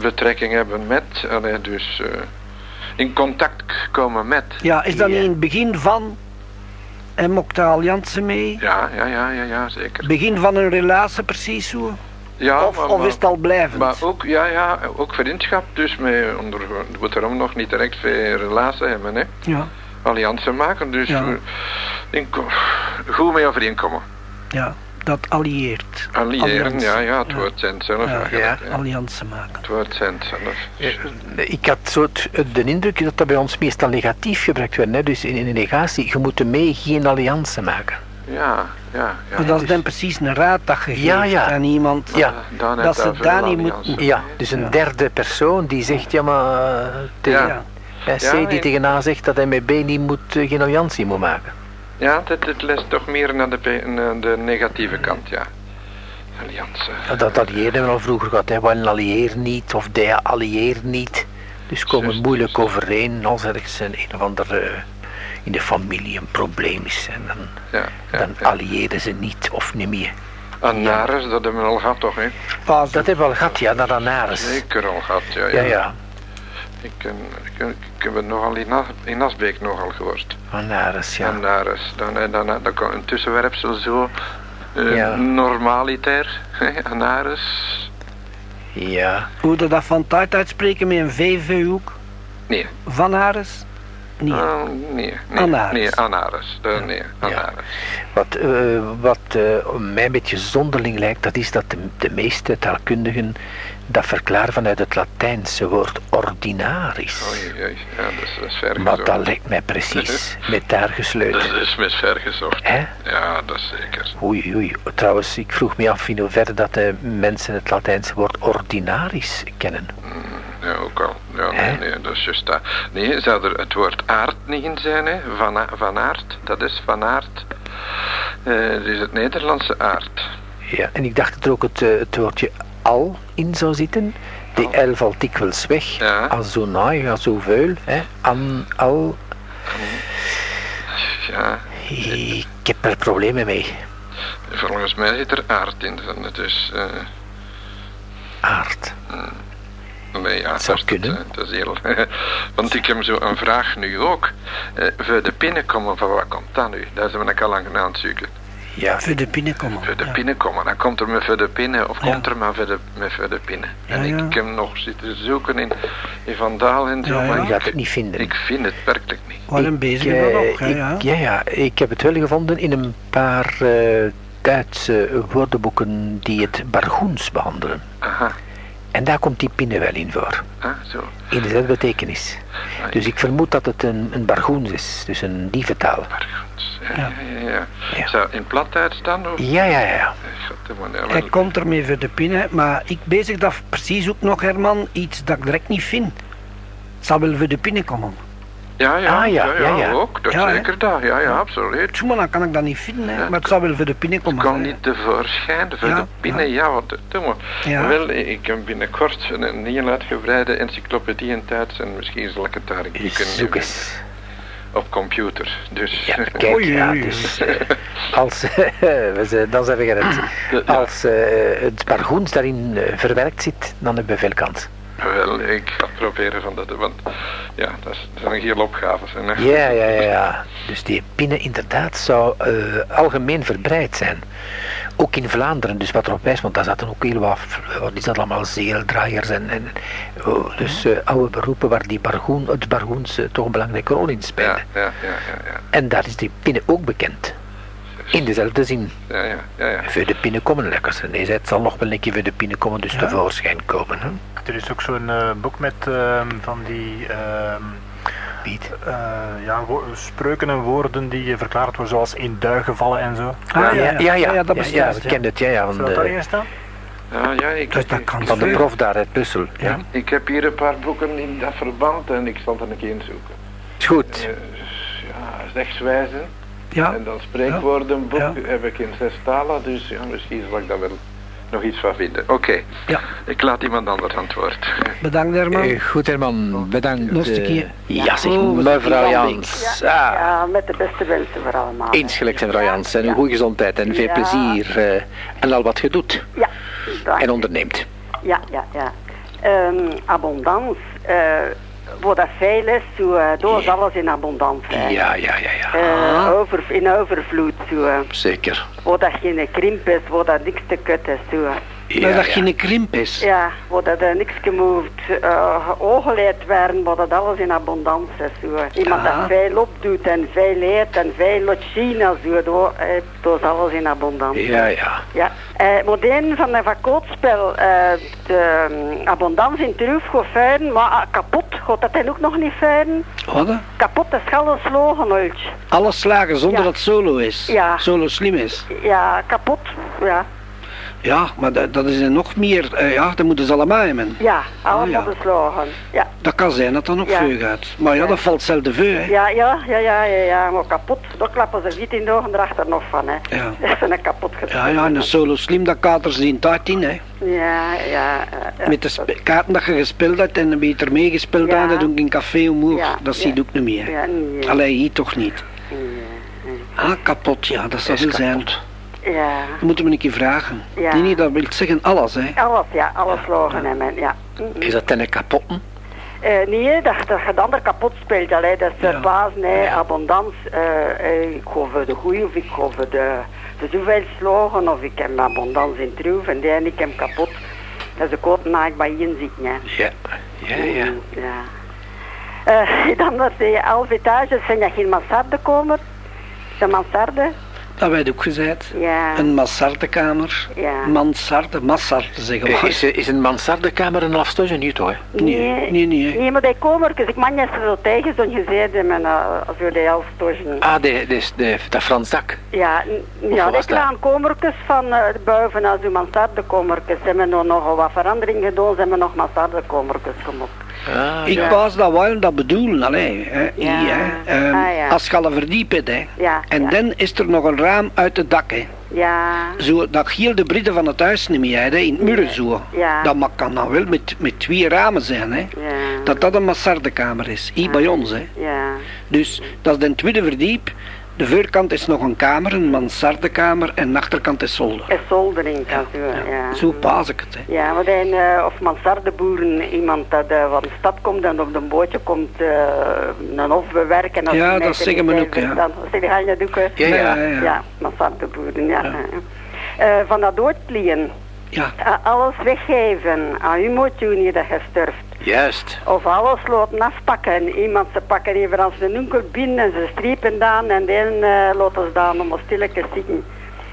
Betrekking hebben met, allee, dus eh, in contact komen met. Ja, is dat in het begin van... En mocht de alliantie mee? Ja, ja, ja, ja, ja zeker. Begin van een relatie precies zo? Ja, of, maar- of is het al blijvend? Maar ook, ja, ja, ook vriendschap, dus moet daarom nog niet direct veel relatie hebben, hè. Ja, Alliansen maken, dus Ja. goed mee overeenkomen. ja, dat allieert. Alliëren, Alliantie. ja, ja, het Ja. woord zijn zelf Ja. maken. Het woord zijn zelf. Eh, Ik had zo de indruk dat dat bij ons meestal negatief gebruikt werd. Hè? Dus in, in de negatie, je moet ermee geen alliantie maken. Ja, ja, ja. Maar dat is dus- dan precies een raad dat je geeft Ja, ja. aan iemand. Ja. Dan dat ze daar niet moeten- Ja, dus een Ja. derde persoon die zegt, ja maar, eh, tegen, Ja. hè, C die nee. tegen A zegt dat hij met B niet moet, eh, geen alliantie moet maken. Ja, dit, dit leest toch meer naar de, naar de negatieve kant, ja. Alliansen. Ja, dat allieerden we al vroeger gehad, hè. wel allieer niet of die allieer niet. Dus komen moeilijk overeen als er eens een, een of ander eh, in de familie een probleem is. En dan, Ja, ja, dan ja. alliëren ze niet of niet meer. Anaris, dat hebben we al gehad toch, hè? Pas, Dat hebben we al gehad, ja, naar Anaris. Zeker al gehad, ja. Ja, ja. Ik, ik, ik heb het nogal in, As, in Asbeek nogal gehoord. Anaris, ja. En daar is dan, eh, dan, dan, dan kan een tussenwerpsel zo eh, Ja. normalitair. hè, Anaris. Ja. Hoe dat dat van tijd uitspreken met een VV-hoek? Nee. Van Ares? Nee. Ah, nee, nee, Anaris. nee, Anaris. De, nee, Anaris. Wat, eh, wat eh, mij een beetje zonderling lijkt, dat is dat de, de meeste taalkundigen dat verklaren vanuit het Latijnse woord ordinaris. Oei, oei, ja, dat is, dat is ver Maar dat lijkt mij precies met daar Dat gesleuteld. is mis ver gezocht. Hè? Ja, dat is zeker. Oei, oei. Trouwens, ik vroeg me af in hoeverre dat de mensen het Latijnse woord ordinaris kennen. Ja, ook al. Ja, nee, nee, dat is juist dat. Nee, zou er het woord aard niet in zijn, hè? Van, van aard, dat is van aard. Eh dat is het Nederlandse aard. Ja, en ik dacht dat er ook het, eh, het woordje al in zou zitten. De L valt dikwijls weg. Ja. Als zo naai, als zo vuil. Hè. An, al. Ja, Ik heb er problemen mee. volgens mij zit er aard in. Dus, eh Aard. nee, ja, Zou dat, kunnen. Dat, dat is heel... Want ik heb zo een vraag nu ook. Eh voor de binnenkomen, van wat komt dat nu? Daar zijn we al lang aan het zoeken. Ja, Voor de. Voor de ja. binnenkomen, dan komt er met voor de pinnen of Ja. komt er maar voor de, met voor de pinnen. En ik, ja. ik heb nog zitten zoeken in, in Vandaal en zo, Ja, ja. maar je ik, gaat het niet vinden. ik vind het werkelijk niet. Wat een bezig eh, nog, hè, ik- ja. ja, ik heb het wel gevonden in een paar eh, Duitse woordenboeken die het bargoens behandelen. Aha, En daar komt die pinne wel in voor. ah, zo. In dezelfde betekenis. Ah, Dus ik vermoed dat het een, een bargoens is, dus een dieventaal. Bargoens, ja, Ja. ja, ja, ja. Ja. Zou in plattijd staan of? Ja, ja, ja. Hij komt ermee voor de pinnen, maar ik bezig dat precies ook nog, Herman, iets dat ik direct niet vind. Het zal wel voor de pinnen komen. Ja, ja, Ah, ja, ja, ja, ja. ook. Dat zeker dat. Ja, ja, absoluut. Zo, maar dan kan ik dat niet vinden, hè. Ja, maar het zal wel voor de pinnen Het komen. kan hè. niet tevoorschijn, voor Ja, de pinnen, ja, wat doe maar. Ja. Wel, ik heb binnenkort een, een heel uitgebreide encyclopedie in Duits en misschien zal ik het daar een keer kunnen Zoek eens. Op computer, dus... Ja, kijk, Oei, ja, dus eh, als, we zijn, dan zijn we. Als eh, het bargoens daarin eh, verwerkt zit, dan hebben we veel kans. Wel, ik ga proberen van dat, want ja, dat, zijn een hele opgaves. Hè. Ja, ja, ja, ja. Dus die pinnen inderdaad zou eh, algemeen verbreid zijn. Ook in Vlaanderen, dus wat erop wijst, want daar zaten ook heel wat, wat is dat allemaal, zeeldraaiers en, en oh, dus eh, oude beroepen waar die bargoen, het bargoens eh, toch een belangrijke rol in speelde. Ja, ja, ja, ja, ja, En daar is die pinne ook bekend. In dezelfde zin. ja, ja, ja, ja. Voor de pinnen komen lekker. Nee, het zal nog wel een keer voor de pinnen komen, dus tevoorschijn komen. Hè? Er is ook zo'n eh, boek met ehm, van die ehm, Piet. eh, ja, spreuken en woorden die eh, verklaard worden, zoals in duigen vallen en zo. Ah, ja, ja, ja, ja, ja, dat ja, bestaat. we ja. kennen het, ja, ja, Zou van dat de, daarin staan? Ja, ja, ik, Dus dat kan van de prof daar uit Brussel. Ja. ik heb hier een paar boeken in dat verband en ik zal er een keer in zoeken. Is goed. Ja, rechtswijzen Ja, en dan spreekwoordenboek Ja. heb ik in zes talen, dus ja, misschien zal ik daar wel nog iets van vinden. Oké, ja. ik laat iemand anders antwoord. Bedankt, Herman. Eh, goed Herman, bedankt. Nog een eh, keer. ja, zeg, Oh, mevrouw Jans. Ja, Ah, ja, met de beste wensen voor allemaal. eens gelijk zijn mevrouw Jans. En een goede gezondheid en veel Ja. plezier. eh, en al wat je doet Ja, dank. en onderneemt. Ja, ja, ja. Ehm abondans. eh waar dat veel is, zo, eh door is alles in abondans. hè. Ja, ja, ja, ja. Eh, over, in overvloed, zo. eh. Zeker. Waar dat geen krimp is, waar dat niks te kut is, zo. Ja, dat dat ja. geen krimp is. Ja, waar dat er niks moet uh, oogeleid werden, waar dat alles in abondans is, zo. Iemand dat veel opdoet en veel eet en veel en zo, door, door is alles in abondans. Ja, ja. Ja, eh, de een van de verkoopspel, eh de um, abondans in Truf gaat vuren, maar ah, kapot gaat dat dan ook nog niet vuren. Wat? Kapot is alles slogen. Alles slagen zonder Ja. dat solo is. Ja. Solo slim is. Ja, kapot, ja. Ja, maar dat, dat is er nog meer. eh, ja, dat moeten ze allemaal hebben. Ja, allemaal Ah, ja. beslagen. Ja. Dat kan zijn dat dat nog Ja. veel gaat. Maar ja, Ja. dat valt zelden veel, hè. Ja, ja, ja, ja, ja, ja, maar kapot, daar klappen ze niet in de ogen erachter nog van, hè. Ja. Dat is een kapot gespeeld. Ja, ja, en de solo slim, dat katers ze in tijd in, hè. Ja, ja. Met de kaarten dat je gespeeld hebt en een beetje meegespeeld hebt, dat doe ik in café omhoog. Ja, Dat zie je ook niet meer. Ja, nee. Allee, hier toch niet. Nee, Ah, kapot, ja, dat zou wel zijn. Ja, Dat moeten we een keer vragen. Ja. Nee, nee, dat wil zeggen alles, hè. alles, ja, alles slogen, hè, men, ja. Mm, Is dat een kapotten? Eh, nee, dat, dat je de ander kapot speelt. Allee, dat is Ja. ja. baas, nee, abondans. eh, eh, ik ga voor de goeie of ik ga voor de, de zoveel slagen of ik heb abondans in troef en die en ik heb kapot. Dat is de koot naak bij je zitten. Hè. Ja, ja, ja. ja. Eh, dan dat de half etages zijn dat geen mansardekomer. De mansarde, Dat werd ook gezegd. ja. Een mansardekamer. Ja. Mansarde, mansarde zeggen we. Is, is een mansardekamer een halfstage niet? Hè? Nee, nee, nee. Nee, maar die komertjes, ik mag niet zo tegen zo'n gezegd hebben, uh, zo die half Ah, de, de, de, dat Frans dak. Ja, ja die kleine komertjes van eh, boven als uw mansardekomertjes. Ze hebben nog, nog wat verandering gedaan, ze hebben nog mansardekomertjes gemaakt. Ah, Ik ja. pas dat wel dat bedoelen, allee, hè, Ja. hier, hè. Ehm, Ah, ja. Als je al een verdiep hebt, hè. Ja, En ja. dan is er nog een raam uit het dak, hè. Ja, Zo, dat heel de bride van het huis niet meer, hè, in het muren zo. Ja. Dat mag, kan dan wel met, met twee ramen zijn, hè. ja. Dat dat een mansardekamer is, hier bij ons, hè. Ja, Dus dat is de tweede verdiep. De voorkant is nog een kamer, een mansardekamer, en de achterkant is zolder. een zoldering zo, ja. Zo paas ik het, hè. Ja, maar dan, eh, of mansardeboeren, iemand dat eh, van de stad komt en op een bootje komt eh, een hof bewerken. als Ja, dat zeggen we ook, ja. verstaan. Dat zeggen, ga je dat? Ja, ja. ja, ja. Ja, mansardeboeren, ja. Eh, van dat doodklien, Ja, eh, alles weggeven aan u moet doen hier dat je sterft. Juist. Of alles laten afpakken. Iemand ze pakken even als een onkel binnen en ze striepen dan en dan eh laten ze dan om stilletjes zitten.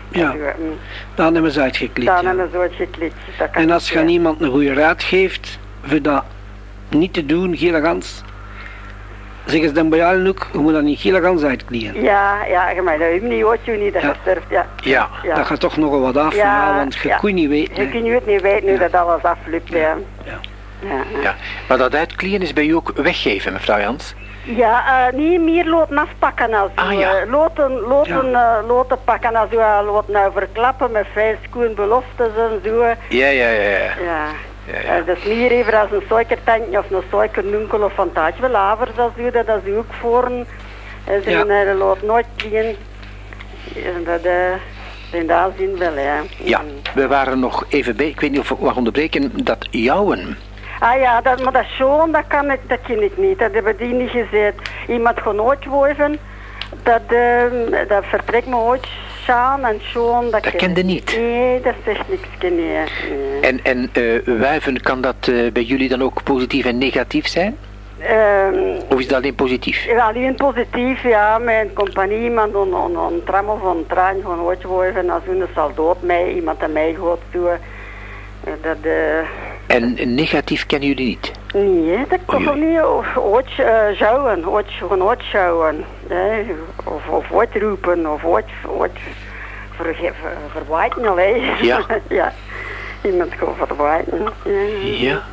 ja. Mm. Dan hebben ze uitgeklikt. Dan ja. hebben ze wat geklikt. Dat kan En als je aan iemand een goede raad geeft, voor dat niet te doen, gele gans, zeggen ze dan bij jou ook, je moet dat niet gele gans uitkleden. Ja, ja, je mag dat niet ooit doen, niet dat Ja. je sterft, ja. Ja. ja. Dat gaat toch nog wel wat af, Ja, want je ja. kon niet weten. Je kunt het niet weten hoe dat alles aflukt, ja. Ja. Ja, ja. ja. Maar dat uitkleden is bij u ook weggeven, mevrouw Jans. Ja, eh, niet meer laten afpakken als u, Ah, ja. eh, laten, laten, Ja. eh, laten pakken als u uh, laten nou verklappen met vijf schoen beloftes en zo. Ja, ja, ja. ja. Ja. Eh, dat is meer even als een suikertandje of een suikernunkel of een taartje wel lavers als u dat, dat is u ook voor een. En ze Ja. ja. laat nooit. En dat, eh, in dat zin wel, ja. Ja, we waren nog even bij, ik weet niet of we mag onderbreken, dat jouwen. Ah ja, dat, maar dat schoon, dat kan ik, dat ken ik niet. Dat hebben die niet gezegd. Iemand gaat nooit wuiven. Dat, eh, dat vertrekt me ooit en. Dat, ken kende niet? Nee, dat zegt niks. Nee. nee. En, en eh, wuiven, kan dat eh, bij jullie dan ook positief en negatief zijn? Ehm, Of is dat alleen positief? Ja, alleen positief, ja, mijn compagnie, iemand een, een, een tram of een trein gewoon ooit wuiven. Als hun zal dood mij, iemand aan mij gaat doen. Eh, Dat, eh, En negatief kennen jullie niet? Nee, dat wel oei. niet. Of ooit sjouwen, ooit, gewoon ooit sjouwen. hè. Of, of ooit roepen, of ooit, ooit ver, ver, verwijten, allee. Ja. ja. Iemand gewoon verwijten. Ja. Ja.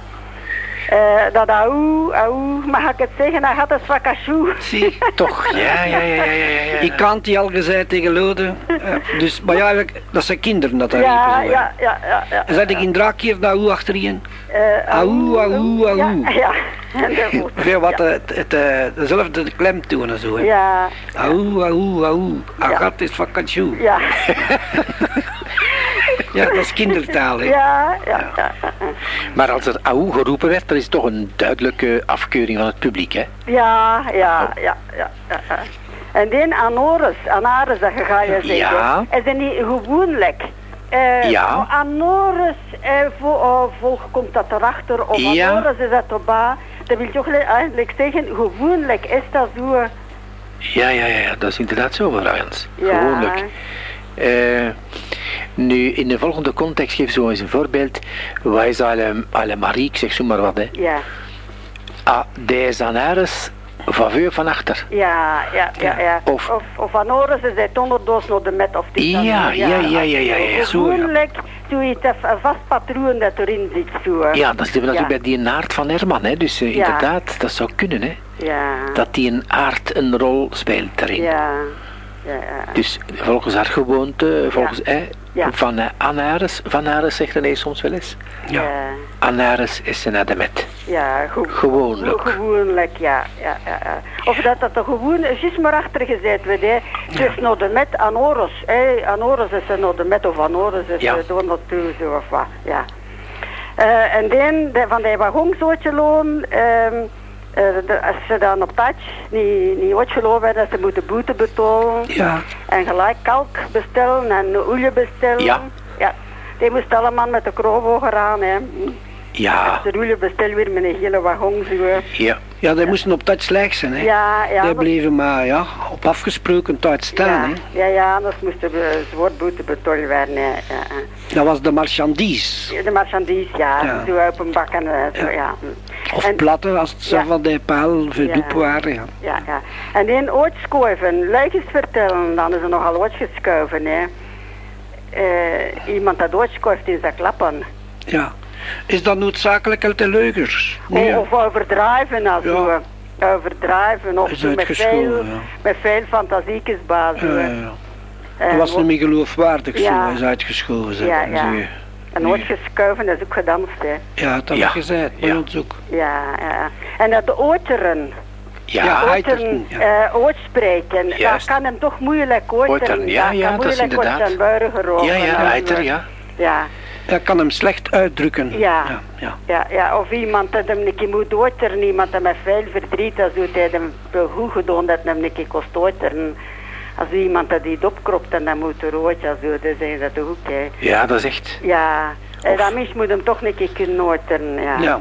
Eh, dat auw, auw, mag ik het zeggen, hij had een zwakke schoe. Zie, Toch? Ja, ja, ja, ja, ja, ja. ja. ik kan het die al gezegd tegen Lode. eh, dus, maar ja, eigenlijk, dat zijn kinderen dat daar Ja, riepen. ja, ja, ja. ja. En zet ik in draak hier naar hoe achterin. Eh, Auw, auw, auw. Ja, ja. Dat. Veel wat het, het, eh, dezelfde klem doen en zo. Hè. Ja, Auw, auw, auw. Agat is vakantie. ja, Ja, dat is kindertaal. Hè. ja, ja, ja. Maar als er auw geroepen werd, dan is toch een duidelijke afkeuring van het publiek, hè? Ja, ja, ja, ja, ja. ja. En dan Anoris, Anaris, dat ga je zeggen. Ja. Is dat niet gewoonlijk? Eh, Ja. Anoris, eh, vo, eh, volg komt dat erachter. Of Ja. Anoris is dat erbij. Dat wil toch eigenlijk zeggen, gewoonlijk is dat zo. Ja, ja, ja, dat is inderdaad zo, Jans. Ja. Gewoonlijk. Eh, nu, in de volgende context geef zo eens een voorbeeld. Wat is alle, alle Marie, ik zeg zo maar wat, hè. Ja, Ah, deze anaris van voor van achter. ja, ja, ja. ja. Of- of, of Anoris is dat onderdoos naar de met of dit dan. Ja, ja, ja, ja, ja, ja, zo, ja. Gewoonlijk doe je het een vast patroon dat erin zit. Zo. Ja, dat zitten we natuurlijk Ja. bij die aard van Herman, hè. Dus eh, Ja. inderdaad, dat zou kunnen, hè. Ja. Dat die een aard een rol speelt daarin. Ja. Ja, ja. Dus volgens haar gewoonte, volgens Ja. eh, Ja. van uh, Anaris, van Aris zegt René soms wel eens. Ja. Ja, Anaris is een ademet. ja go- Gewoonlijk. go- Gewoonlijk, ja. ja, ja, ja. Of dat dat er gewoon, het is maar achter gezet wordt, hè. Het is nog de met Anoris, hè. Anoris is er nog de met of Anoris is Ja. er door naartoe, zo of wat, ja. Eh, en dan de, van die wagonzootje loon, ehm, eh, als ze dan op touch niet, niet uitgelopen werden, ze moeten boete betalen. Ja. En gelijk kalk bestellen en olie bestellen. Ja. Ja. Die moest allemaal met de kroonwogen aan, hè. Ja, De olie bestellen weer met een hele wagon, ja. Ja, die moesten op tijd slecht zijn, hè. Ja, ja. die bleven maar ja, op afgesproken tijd staan, ja, hè. ja, ja, anders moest er zwaar boete betaald werden, hè. Ja. Dat was de marchandise. De marchandise, ja. Ja. Zo openbakken, eh, zo, ja. Of En- platte, als het zo van die paal verdoep waren, ja. Ja, ja. En dan uitschuiven, leukjes vertellen, dan is er nogal uitgeschuiven, hè. Eh, iemand dat uitschuift in zijn klappen. ja. Is dat noodzakelijk uit de leugers? Nee, Of overdrijven, als Ja. we overdrijven, of zo met veel, ja. met veel fantasiekes bazen. Ja, ja, ja. Dat was niet meer geloofwaardig, zo, Ja. hij is uitgeschoven. zeg. Ja, En ja. zo, En uitgeschuiven is ook gedanst, hè. Ja, dat heb Ja. ik gezegd, bij Ja. ons ook. Ja, ja. En dat de ooteren, Ja, ooteren ja. eh, uitspreken, dat kan hem toch moeilijk ooteren. Ooteren, ja, dat ja, kan dat is inderdaad. ja, ja, en eiter, zo. ja. Ja. Dat kan hem slecht uitdrukken. Ja. ja, ja. Ja, ja, of iemand dat hem een keer moet doodteren, iemand dat met veel verdriet, dat doet hij hem goed gedaan dat hem een keer kost doodteren. Als iemand dat die opkropt en dan moet er rood, ja, zo, dan zeggen dat toch ook, hè. Ja, dat is echt. Ja, en dat mens moet hem toch een keer kunnen doodteren, ja. Ja.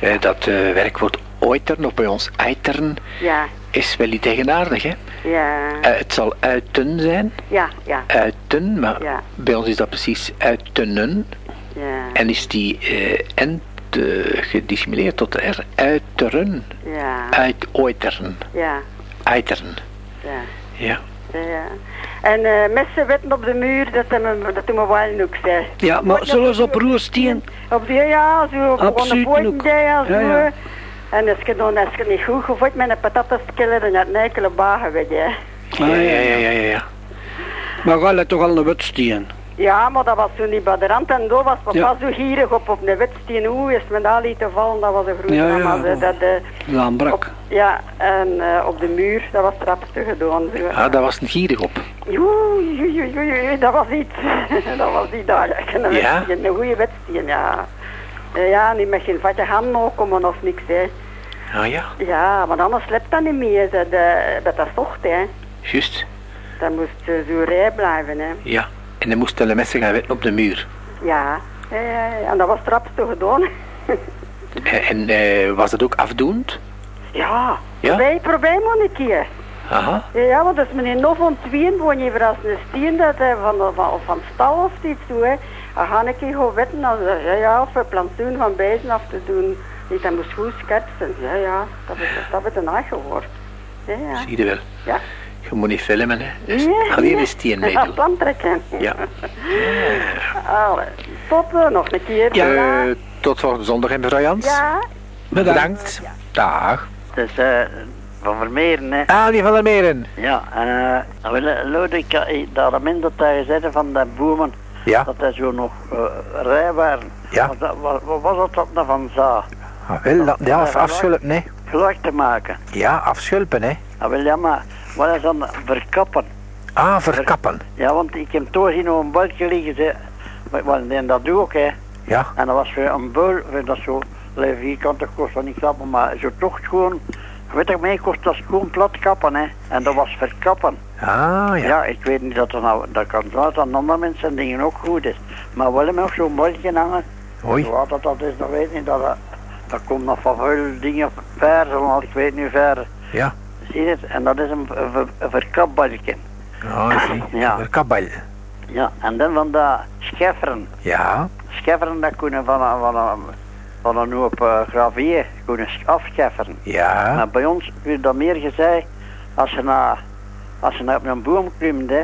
eh, dat eh, werkwoord oitern, of bij ons eitern, Ja, is wel niet eigenaardig, hè. ja, Eh, het zal uiten zijn, ja, ja, uiten, maar Ja. bij ons is dat precies uitenen. ja. En is die eh, n te gedissimuleerd tot de r, uiteren, Ja, uitoiteren, ja, eiteren. ja. Ja. En eh messen wetten op de muur, dat we, dat doen we wel ook, zeg. Ja, maar zullen ze op roesteen? Op die, ja, zo op de ja, zo. Ja, ja. En als je dan, als je niet goed gevoed met een patatenskiller, dan had een enkele bagen weg, hè. Ja, ja, ja, ja, ja, ja. Maar ga je toch al een wetsteen? Ja, maar dat was toen niet bij de rand en door was papa Ja. zo gierig op op een wetsteen. Hoe is men daar lieten vallen, dat was een grote Ja, ja. maar dat, dat, eh, op, Ja, en eh, op de muur, dat was trapste gedaan. Zo. Ah, daar was een gierig op. Oei, oei, oei, oei, oei, dat was iets. dat was iets daar. Een, Ja? een goede wedstrijd, ja. Eh, Ja, niet met geen vatje hand komen of niks, hè. Ah ja, Ja, maar anders slept dat niet meer, dat, eh, dat dat zocht, hè. juist. Dan moest eh, zo rij blijven, hè. Ja. En dan moesten de mensen gaan wetten op de muur. Ja, ja, en dat was trapste gedaan. Eh, En eh, was dat ook afdoend? ja, Ja? probeer, probeer maar een keer. Aha. Ja, want als meneer nog van tweeën woon je als een steen dat hij van, de- van, van stal of iets zo, hè. Dan ga ik gaan wetten, als, eh, ja, ja, of een plantsoen van bezen af te doen. Niet, dat moest goed schetsen. Ja, ja, dat is, dat is een eigen woord. Ja, ja. Zie je wel. Ja. Je moet niet filmen, hè. Dus Ja, alleen ja. een steen Ja, plan trekken. Ja. Allee, tot eh, nog een keer. Ja. Eh, tot volgende zondag, hè, mevrouw Jans. ja. Bedankt. Dag. Het is eh, van Vermeeren, hè. Ah, die van der Meren. Ja, en eh, dan wil Lode, ik eh, dat min dat hij gezegd van de boemen, Ja. dat hij zo nog uh, rij waren. Ja. Wat, dat- wat, wat was dat dat nou van za? Ah, wel, dat- ja, af- afschulpen, hè. Geluid te maken. Ja, afschulpen, hè. Ah, wel, ja, maar wat is dan verkappen? Ah, verkappen. Ja, want ik heb toch op een balkje liggen, ze, en dat doe ik, hè. Ja. En dat was weer een beul, dat zo, vierkante kost dat niet kappen, maar zo toch gewoon, weet ik mee, kost dat gewoon plat kappen, hè. En dat was verkappen. Ah, ja. Ja, ik weet niet dat er nou, dat kan zijn dat andere mensen dingen ook goed is. Maar wel nog zo'n balkje hangen. Oei. Wat dat, dat is, dat weet ik niet. Dat, dat, dat komt nog van veel dingen ver, want ik weet niet ver. Ja. Zie je het? En dat is een, een, een verkapbalkje. Zie. Ja. Verkapbal. Ja, en dan van dat schefferen. Ja. Schefferen, dat kunnen van een, van een, van een hoop uh, gravier kunnen sch- afschefferen. Ja. Maar bij ons wordt dat meer gezegd, als je, na, als je na op een boom klimt, hè.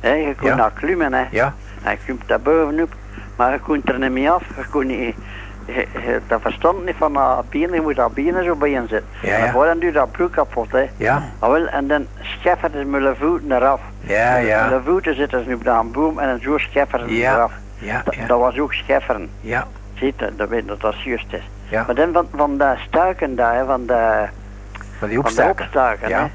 hè je kunt Ja. naar klimmen, hè. Ja. Hij komt daar bovenop, maar je kunt er niet mee af. Je kunt niet, je, je, dat verstand niet van dat bienen, je moet dat bienen zo bij je zitten. Ja, ja. En voor dan doe je dat broek kapot, hè. Ja. Ah, wel, en dan scheffen ze de voeten eraf. Ja, ja. De voeten zitten ze op de boom en zo scheffen ze Ja. eraf. Ja, Dat, ja. dat was ook schefferen. Ja. Ziet dat weet dat dat juist is. Ja. Maar dan van, van de stuiken daar, hè, van de, Van die van de opstaken. opstaken, Ja. hè.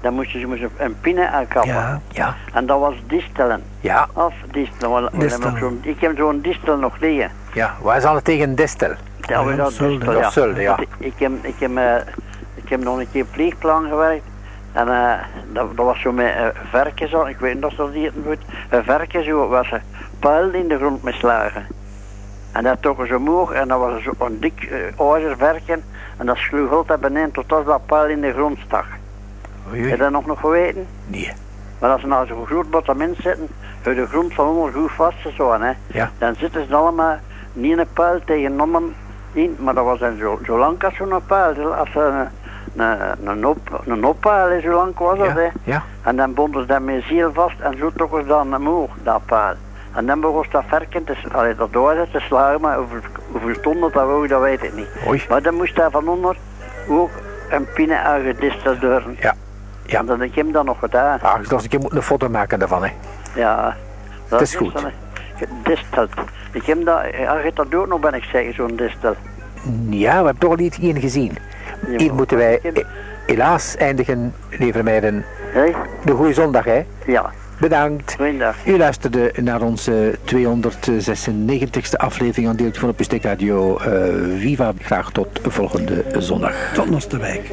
Dan moesten ze moesten een pinnen aankappen. Ja. Ja. En dat was distelen. Ja. Of distelen. Zo'n- Ik heb zo'n distel nog liggen. Ja, wij het tegen Destel. Ja, we Ja, dat Zulde. distel, ja. Zulde, ja. Ik, ik, heb, ik, heb, eh, ik heb nog een keer pleegplan gewerkt. En eh, dat, dat was zo met uh, verken, zo, ik weet niet of dat hier goed. Een verken zo was een pijl in de grond meslagen. En dat toch zo moog en dat was zo een dik uh. En dat sloeg altijd beneden tot als dat pijl in de grond stak. Oei, Heb je dat nog nog geweten? Nee. Maar als ze nou zo'n groot bottement zitten, hou de grond van onder goed vast zo, hè. Ja. Dan zitten ze allemaal niet een pijl tegen nommen in, maar dat was dan zo, zo lang als zo'n pijl. Als een, een, een, op, een oppijl, zo lang was dat, Ja, hè. ja. En dan bonden ze dat met ziel vast en zo trokken ze dan omhoog, dat pijl. En dan begon ze dat verken, te, allee, dat door te slagen, maar hoeveel, hoeveel stonden dat wou, dat weet ik niet. Oei. Maar dan moest daar van onder ook een pinne uitgedisteld worden. Ja. Ja. En dat heb ik hem dan nog gedaan. Ah, ik dacht, ik moet een foto maken daarvan, hè. Ja. Dat is goed. dan, eh, Distelt. Ik heb dat, je hebt dat ook nog, ben ik zeggen, zo'n distel. Ja, we hebben toch al iets in gezien. Ja, Hier moeten wij heb- eh, helaas eindigen, lieve meiden. Hé? De goede zondag, hè. Ja, Bedankt. goeiedag. U luisterde naar onze 296e aflevering aan Deeltje van op Radio eh, Viva. Graag tot volgende zondag. Tot Nosterwijk.